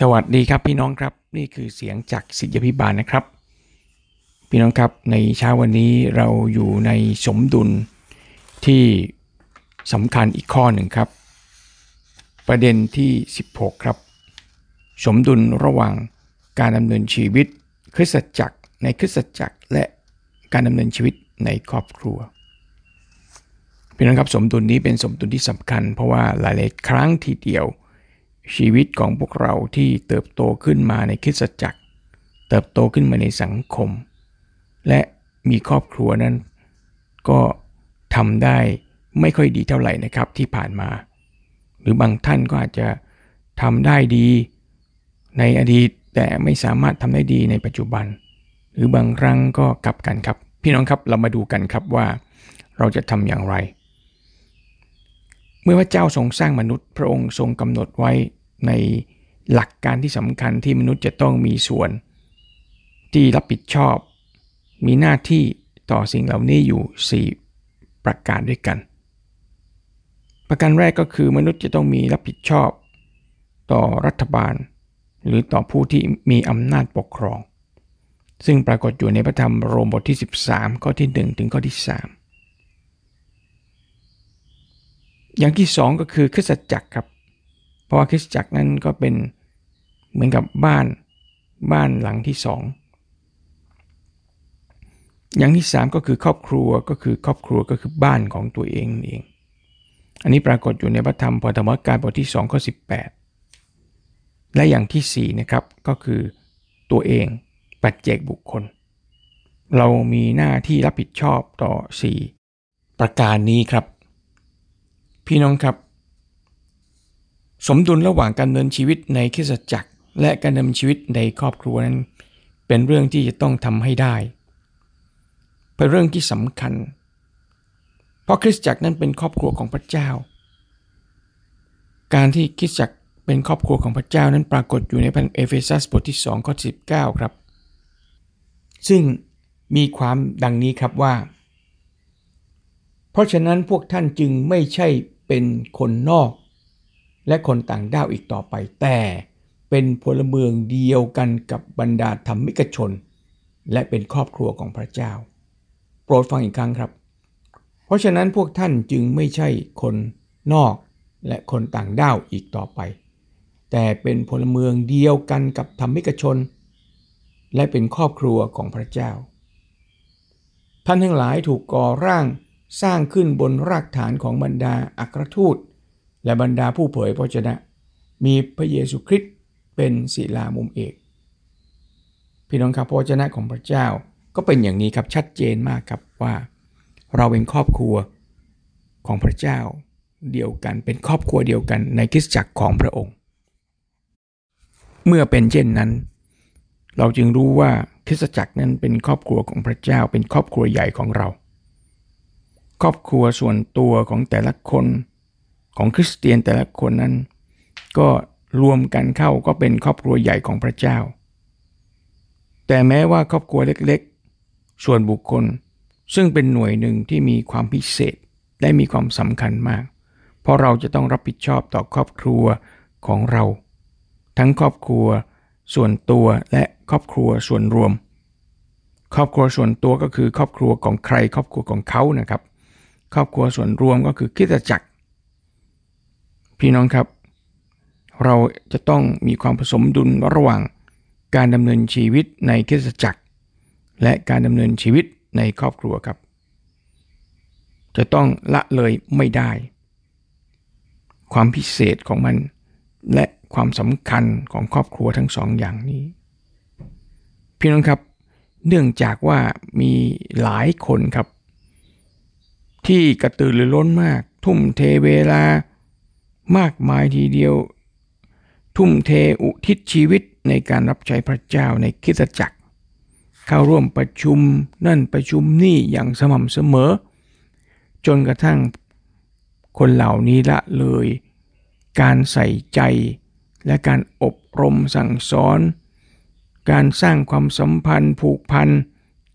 สวัสดีครับพี่น้องครับนี่คือเสียงจากสิทธิพิบาลนะครับ พี่น้องครับในเช้าวันนี้เราอยู่ในสมดุลที่สำคัญอีกข้อหนึ่งครับ ประเด็นที่ 16 ครับ สมดุลระหว่างการดำเนินชีวิตคริสตจักรในคริสตจักรและการดำเนินชีวิตในครอบครัวพี่น้องครับสมดุลนี้เป็นสมดุลที่สำคัญ เพราะว่าหลายๆครั้งทีเดียว ชีวิตของพวกเราที่เติบโตขึ้นมาในคริสตจักรเติบโตขึ้นมาในสังคม และมีครอบครัวนั้น ก็ทำได้ไม่ค่อยดีเท่าไหร่นะครับที่ผ่านมา หรือบางท่านก็อาจจะทำได้ดีในอดีตแต่ไม่สามารถทำได้ดีในปัจจุบัน หรือบางครั้งก็กลับกันครับ พี่น้องครับเรามาดูกันครับว่าเราจะทำอย่างไร เมื่อพระเจ้าทรงสร้างมนุษย์ พระองค์ทรงกำหนดไว้ในหลักการที่สำคัญที่มนุษย์จะต้องมีส่วน ที่รับผิดชอบ มีหน้าที่ต่อสิ่งเหล่านี้อยู่ 4 ประการด้วยกัน ประการแรกก็คือมนุษย์จะต้องมีรับผิดชอบ ต่อรัฐบาล หรือต่อผู้ที่มีอำนาจปกครอง ซึ่งปรากฏอยู่ในพระธรรมโรมบทที่ 13 ข้อที่ 1 ถึงข้อที่ 3 อย่างที่สองก็คือคริสตจักรครับ เพราะว่าคริสตจักรนั้นก็เป็นเหมือนกับบ้านบ้านหลังที่สองอย่างที่สามก็คือครอบครัวก็คือครอบครัวก็คือบ้านของตัวเองเอง อันนี้ปรากฏอยู่ในพระธรรมพธรรมกาลบทที่2ข้อ18 และอย่างที่4นะครับก็คือตัวเองปัจเจกบุคคล เรามีหน้าที่รับผิดชอบต่อ 4 ประการนี้ครับ พี่น้องครับ สมดุลระหว่างการดำเนินชีวิตในคริสตจักร และการดำเนินชีวิตในครอบครัวนั้น เป็นเรื่องที่จะต้องทำให้ได้ เป็นเรื่องที่สำคัญ เพราะคริสตจักรนั้นเป็นครอบครัวของพระเจ้า การที่คริสตจักรเป็นครอบครัวของพระเจ้านั้นปรากฏอยู่ในพันเอเฟซัสบทที่2ข้อ19 ครับ ซึ่งมีความดังนี้ครับว่า เพราะฉะนั้นพวกท่านจึงไม่ใช่ เป็นคนนอก และคนต่างด้าวอีกต่อไป แต่เป็นพลเมืองเดียวกันกับบรรดาธรรมิกชน และเป็นครอบครัวของพระเจ้า โปรดฟังอีกครั้งครับ เพราะฉะนั้นพวกท่านจึงไม่ใช่คนนอกและคนต่างด้าวอีกต่อไป แต่เป็นพลเมืองเดียวกันกับธรรมิกชน และเป็นครอบครัวของพระเจ้า ท่านทั้งหลายถูกก่อร่าง สร้างขึ้นบนรากฐานของบรรดาอัครทูต และบรรดาผู้เผยพระชนะ มีพระเยซูคริสต์เป็นศิลามุมเอก พี่น้องครับพระชนะของพระเจ้าก็เป็นอย่างนี้ครับชัดเจนมากครับว่า เราเป็นครอบครัวของพระเจ้าเดียวกันเป็นครอบครัวเดียวกันในคริสตจักรของพระองค์ เมื่อเป็นเช่นนั้น เราจึงรู้ว่าคริสตจักรนั้นเป็นครอบครัวของพระเจ้าเป็นครอบครัวใหญ่ของเรา ครอบครัวส่วนตัวของแต่ละคนของคริสเตียนแต่ละคนนั้น ก็รวมกันเข้าก็เป็นครอบครัวใหญ่ของพระเจ้า แต่แม้ว่าครอบครัวเล็กๆ ส่วนบุคคลซึ่งเป็นหน่วยหนึ่งที่มีความพิเศษและมีความสำคัญมาก เพราะเราจะต้องรับผิดชอบต่อครอบครัวของเรา ทั้งครอบครัวส่วนตัวและครอบครัวส่วนรวม ครอบครัวส่วนตัวก็คือครอบครัวของใครครอบครัวของเขานะครับ ครอบครัวส่วนรวมก็คือคิดจักร พี่น้องครับ เราจะต้องมีความผสมดุลระหว่างการดำเนินชีวิตในคิดจักร และการดำเนินชีวิตในครอบครัวครับ จะต้องละเลยไม่ได้ ความพิเศษของมันและความสำคัญของครอบครัวทั้งสองอย่างนี้ พี่น้องครับ เนื่องจากว่ามีหลายคนครับ ที่กระตือรือร้นมาก ทุ่มเทเวลามากมายทีเดียว ทุ่มเทอุทิศชีวิตในการรับใช้พระเจ้าในคิสจักร เข้าร่วมประชุมนั่นประชุมนี่อย่างสม่ำเสมอ จนกระทั่งคนเหล่านี้ละเลย การใส่ใจและการอบรมสั่งสอน การสร้างความสัมพันธ์ผูกพัน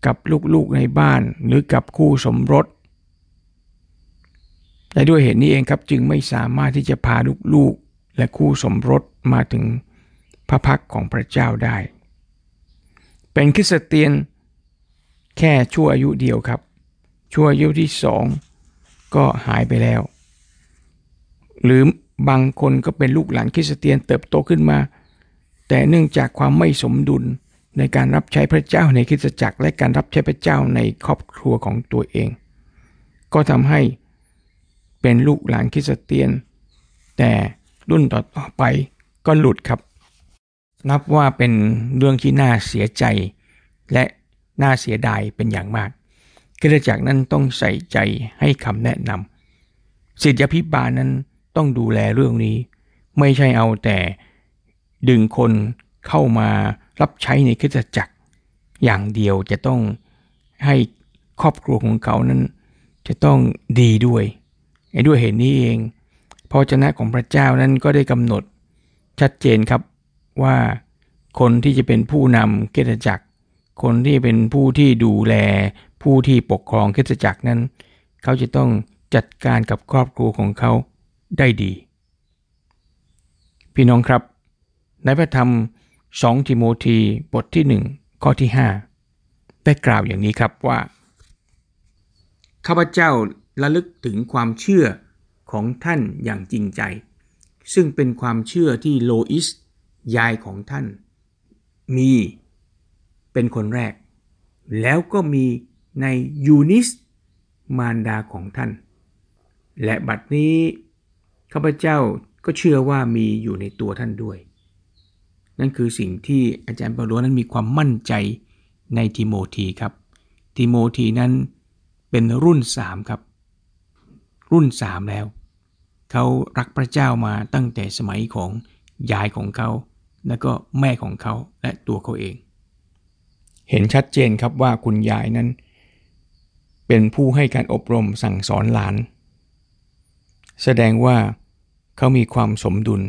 กับลูกๆในบ้านหรือกับคู่สมรส และด้วยเหตุนี้เองครับจึงไม่สามารถที่จะพาลูกๆและคู่สมรสมาถึงพระพักของพระเจ้าได้ เป็นคริสเตียนแค่ชั่วอายุเดียวครับ ชั่วอายุที่สองก็หายไปแล้ว หรือบางคนก็เป็นลูกหลานคริสเตียนเติบโตขึ้นมา แต่เนื่องจากความไม่สมดุลในการรับใช้พระเจ้าในคริสตจักร และการรับใช้พระเจ้าในครอบครัวของตัวเอง ก็ทำให้ เป็นลูกหลานคริสเตียน แต่รุ่นต่อๆไปก็หลุดครับ นับว่าเป็นเรื่องที่น่าเสียใจ และน่าเสียดายเป็นอย่างมากคริสตจักรนั้นต้องใส่ใจให้คำแนะนำศิษยาพิบาลนั้นต้องดูแลเรื่องนี้ ไม่ใช่เอาแต่ดึงคนเข้ามารับใช้ในคริสตจักร อย่างเดียวจะต้องให้ครอบครัวของเขานั้น จะต้องดีด้วย ด้วยเหตุนี้เองพระเจ้าของพระเจ้านั้นก็ได้กำหนดชัดเจนครับว่าคนที่จะเป็นผู้นำเคริสตจักร คนที่เป็นผู้ที่ดูแล ผู้ที่ปกครองเคริสตจักรนั้น เขาจะต้องจัดการกับครอบครัวของเขาได้ดี พี่น้องครับ ในพระธรรม 2 ทิโมธีบทที่ 1 ข้อที่ 5 ได้กล่าวอย่างนี้ครับว่า ข้าพเจ้า ระลึกถึงความเชื่อของท่านอย่างจริงใจ ซึ่งเป็นความเชื่อที่โลอิส ยายของท่าน มีเป็นคนแรก แล้วก็มีในยูนิส มารดาของท่าน และบัดนี้ข้าพเจ้าก็เชื่อว่ามีอยู่ในตัวท่านด้วย นั่นคือสิ่งที่อาจารย์เปาโลนั้นมีความมั่นใจในทิโมธีครับ ทิโมธีนั้นเป็นรุ่นสามครับ รุ่นสามแล้ว เขารักพระเจ้ามาตั้งแต่สมัยของยายของเขา แล้วก็แม่ของเขาและตัวเขาเอง เห็นชัดเจนครับว่าคุณยายนั้น เป็นผู้ให้การอบรมสั่งสอนหลาน แสดงว่าเขามีความสมดุล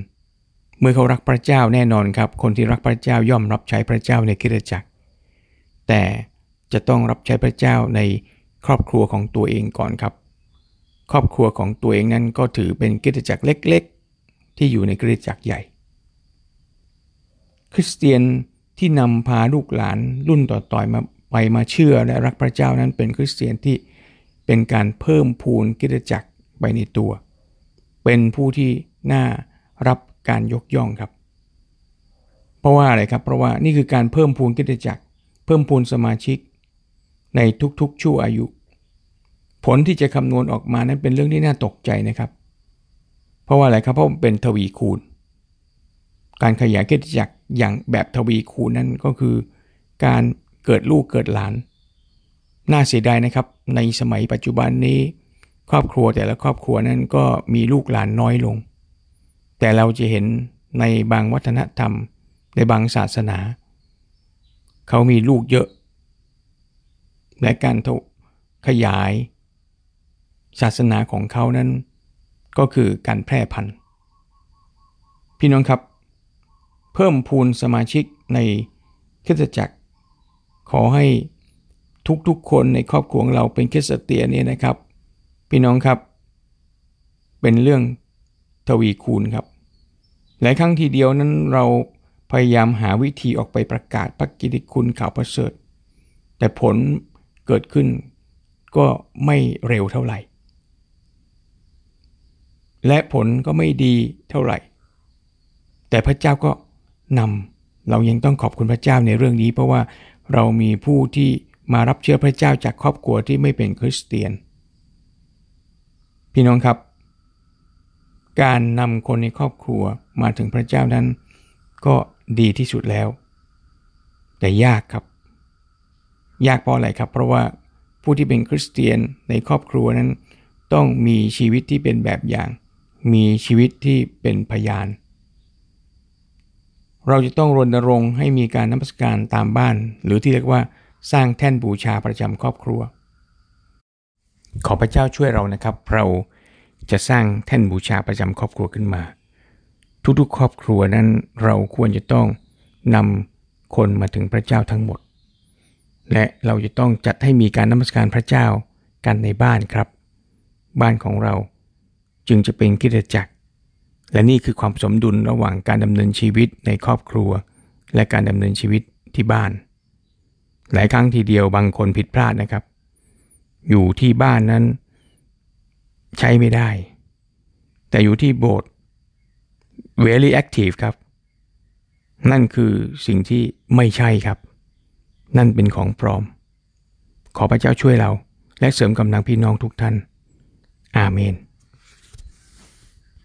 เมื่อเขารักพระเจ้าแน่นอนครับ คนที่รักพระเจ้าย่อมรับใช้พระเจ้าในคริสตจักร แต่จะต้องรับใช้พระเจ้าในครอบครัวของตัวเองก่อนครับ ครอบครัวของตัวเองนั้นก็ถือเป็นคริสตจักรเล็กๆ ที่อยู่ในคริสตจักรใหญ่ คริสเตียนที่นำพาลูกหลานรุ่นต่อๆมาไปมาเชื่อและรักพระเจ้านั้นเป็นคริสเตียนที่เป็นการเพิ่มพูนคริสตจักรไปในตัว เป็นผู้ที่น่ารับการยกย่องครับ เพราะว่าอะไรครับ เพราะว่านี่คือการเพิ่มพูนกิจจักร เพิ่มพูนสมาชิก ในทุกๆชั่วอายุ ผลที่จะคำนวณออกมานั้นเป็นเรื่องที่น่าตกใจนะครับ เพราะว่าอะไรครับเพราะเป็นทวีคูณ การขยายกิจจักรอย่างแบบทวีคูณนั้นก็คือ การเกิดลูกเกิดหลาน น่าเสียดายนะครับ ในสมัยปัจจุบันนี้ ครอบครัวแต่ละครอบครัวนั้นก็มีลูกหลานน้อยลง แต่เราจะเห็นในบางวัฒนธรรม ในบางศาสนา เขามีลูกเยอะ และการขยาย ศาสนาของเขานั้น ก็คือการแพร่พันธุ์พี่น้องครับ เพิ่มพูนสมาชิกในคริสตจักร ขอให้ทุกๆคนในครอบครัวเราเป็นคริสเตียนเนี่ยนะครับ พี่น้องครับ เป็นเรื่องทวีคูณครับหลายครั้งทีเดียวนั้นเราพยายามหาวิธีออกไปประกาศพระกิติคุณข่าวประเสริฐ แต่ผลเกิดขึ้นก็ไม่เร็วเท่าไหร่ และผลก็ไม่ดีเท่าไหร่ แต่พระเจ้าก็นำเรายังต้องขอบคุณพระเจ้าในเรื่องนี้ เพราะว่าเรามีผู้ที่มารับเชื่อพระเจ้าจากครอบครัวที่ไม่เป็นคริสเตียน พี่น้องครับ การนำคนในครอบครัวมาถึงพระเจ้านั้น ก็ดีที่สุดแล้ว แต่ยากครับ ยากเพราะอะไรครับ เพราะว่าผู้ที่เป็นคริสเตียนในครอบครัวนั้น ต้องมีชีวิตที่เป็นแบบอย่าง มีชีวิตที่เป็นพยาน เราจะต้องรณรงค์ให้มีการนมัสการตามบ้าน หรือที่เรียกว่าสร้างแท่นบูชาประจำครอบครัว ขอพระเจ้าช่วยเรานะครับ เราจะสร้างแท่นบูชาประจำครอบครัวขึ้นมา ทุกๆ ครอบครัวนั้นเราควรจะต้องนำคนมาถึงพระเจ้าทั้งหมด และเราจะต้องจัดให้มีการนมัสการพระเจ้ากันในบ้านครับ บ้านของเรา จึงจะเป็นกิจจักร และนี่คือความสมดุลระหว่างการดำเนินชีวิตในครอบครัว และการดำเนินชีวิตที่บ้าน หลายครั้งทีเดียวบางคนผิดพลาดนะครับ อยู่ที่บ้านนั้น ใช้ไม่ได้ แต่อยู่ที่โบสถ์ very active ครับ นั่นคือสิ่งที่ไม่ใช่ครับ นั่นเป็นของปลอม ขอพระเจ้าช่วยเราและเสริมกำลังพี่น้องทุกท่าน อาเมน